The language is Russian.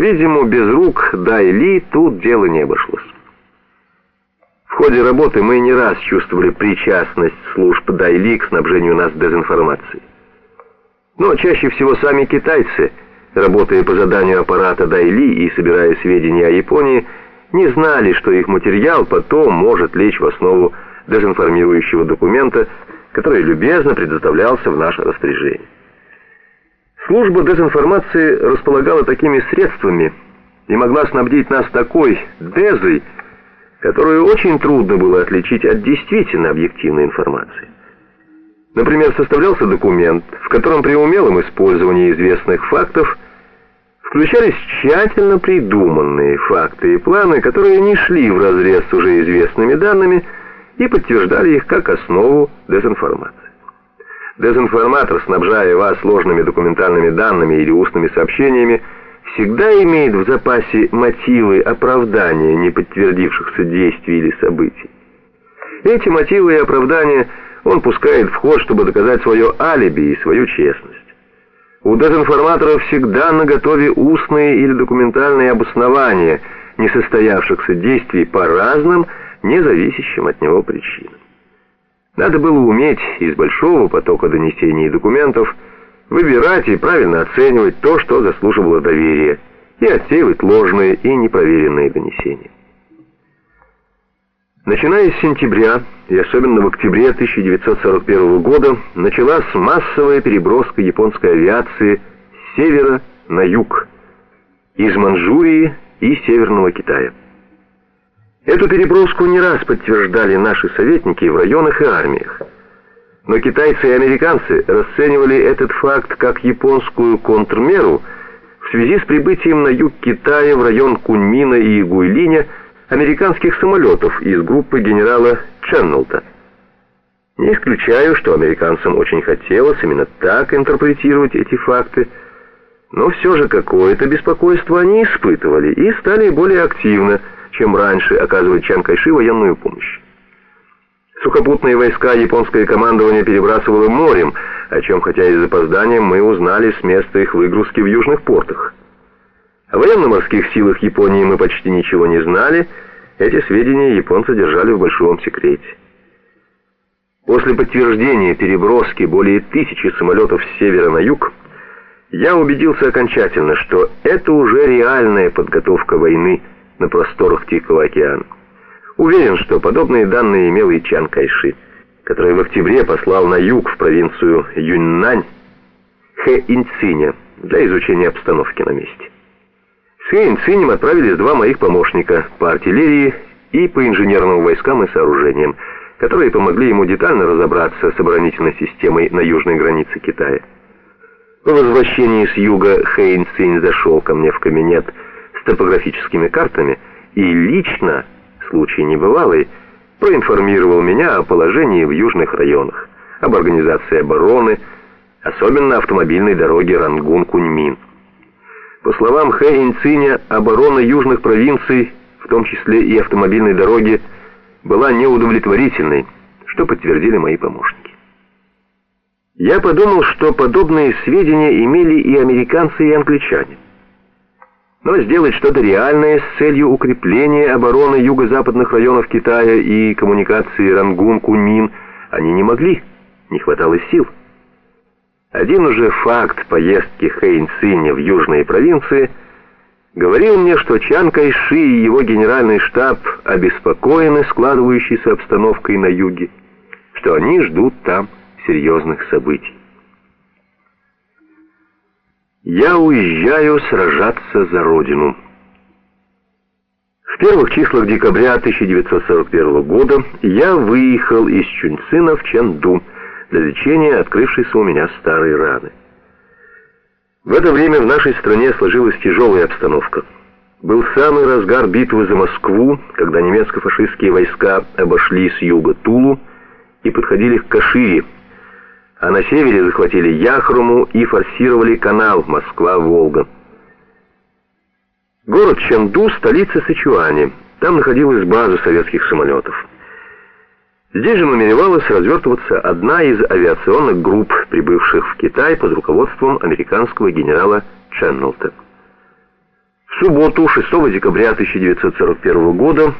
По-видимому, без рук Дайли тут дело не обошлось. В ходе работы мы не раз чувствовали причастность служб Дайли к снабжению нас дезинформацией. Но чаще всего сами китайцы, работая по заданию аппарата Дайли и собирая сведения о Японии, не знали, что их материал потом может лечь в основу дезинформирующего документа, который любезно предоставлялся в наше распоряжение. Служба дезинформации располагала такими средствами и могла снабдить нас такой дезой, которую очень трудно было отличить от действительно объективной информации. Например, составлялся документ, в котором при умелом использовании известных фактов включались тщательно придуманные факты и планы, которые не шли вразрез с уже известными данными и подтверждали их как основу дезинформации. Дезинформатор, снабжая вас сложными документальными данными или устными сообщениями, всегда имеет в запасе мотивы оправдания неподтвердившихся действий или событий. Эти мотивы и оправдания он пускает в ход, чтобы доказать свое алиби и свою честность. У дезинформаторов всегда наготове устные или документальные обоснования несостоявшихся действий по разным, независящим от него причинам. Надо было уметь из большого потока донесений и документов выбирать и правильно оценивать то, что заслуживало доверия, и отсеивать ложные и непроверенные донесения. Начиная с сентября и особенно в октябре 1941 года началась массовая переброска японской авиации с севера на юг, из Манчжурии и Северного Китая. Эту переброску не раз подтверждали наши советники в районах и армиях. Но китайцы и американцы расценивали этот факт как японскую контрмеру в связи с прибытием на юг Китая в район Куньмина и Гуйлиня американских самолетов из группы генерала Ченнелта. Не исключаю, что американцам очень хотелось именно так интерпретировать эти факты, но все же какое-то беспокойство они испытывали и стали более активно, чем раньше, оказывать Чан Кайши военную помощь. Сухопутные войска японское командование перебрасывало морем, о чем, хотя и с запозданием, мы узнали с места их выгрузки в южных портах. О военно-морских силах Японии мы почти ничего не знали, эти сведения японцы держали в большом секрете. После подтверждения переброски более тысячи самолетов с севера на юг, я убедился окончательно, что это уже реальная подготовка войны на просторах Тихого океана. Уверен, что подобные данные имел и Чан Кайши, который в октябре послал на юг в провинцию Юньнань Хэ Инциня для изучения обстановки на месте. С Хэ Инцинем отправились два моих помощника по артиллерии и по инженерным войскам и сооружениям, которые помогли ему детально разобраться с оборонительной системой на южной границе Китая. По возвращении с юга Хэйн Цинь зашел ко мне в кабинет с топографическими картами и лично, случай небывалый, проинформировал меня о положении в южных районах, об организации обороны, особенно автомобильной дороге Рангун-Куньмин. По словам Хэ Инциня, оборона южных провинций, в том числе и автомобильной дороги, была неудовлетворительной, что подтвердили мои помощники. Я подумал, что подобные сведения имели и американцы, и англичане. Но сделать что-то реальное с целью укрепления обороны юго-западных районов Китая и коммуникации Рангун-Куньмин они не могли, не хватало сил. Один уже факт поездки Хэйн в южные провинции говорил мне, что Чан Кайши и его генеральный штаб обеспокоены складывающейся обстановкой на юге, что они ждут там серьезных событий. Я уезжаю сражаться за родину. В первых числах декабря 1941 года я выехал из Чунцина в Чанду для лечения открывшейся у меня старой раны. В это время в нашей стране сложилась тяжелая обстановка. Был самый разгар битвы за Москву, когда немецко-фашистские войска обошли с юга Тулу и подходили к Кашире, а на севере захватили Яхруму и форсировали канал Москва-Волга. Город Чанду – столица Сычуани. Там находилась база советских самолетов. Здесь же намеревалась развертываться одна из авиационных групп, прибывших в Китай под руководством американского генерала Ченнелта. В субботу, 6 декабря 1941 года,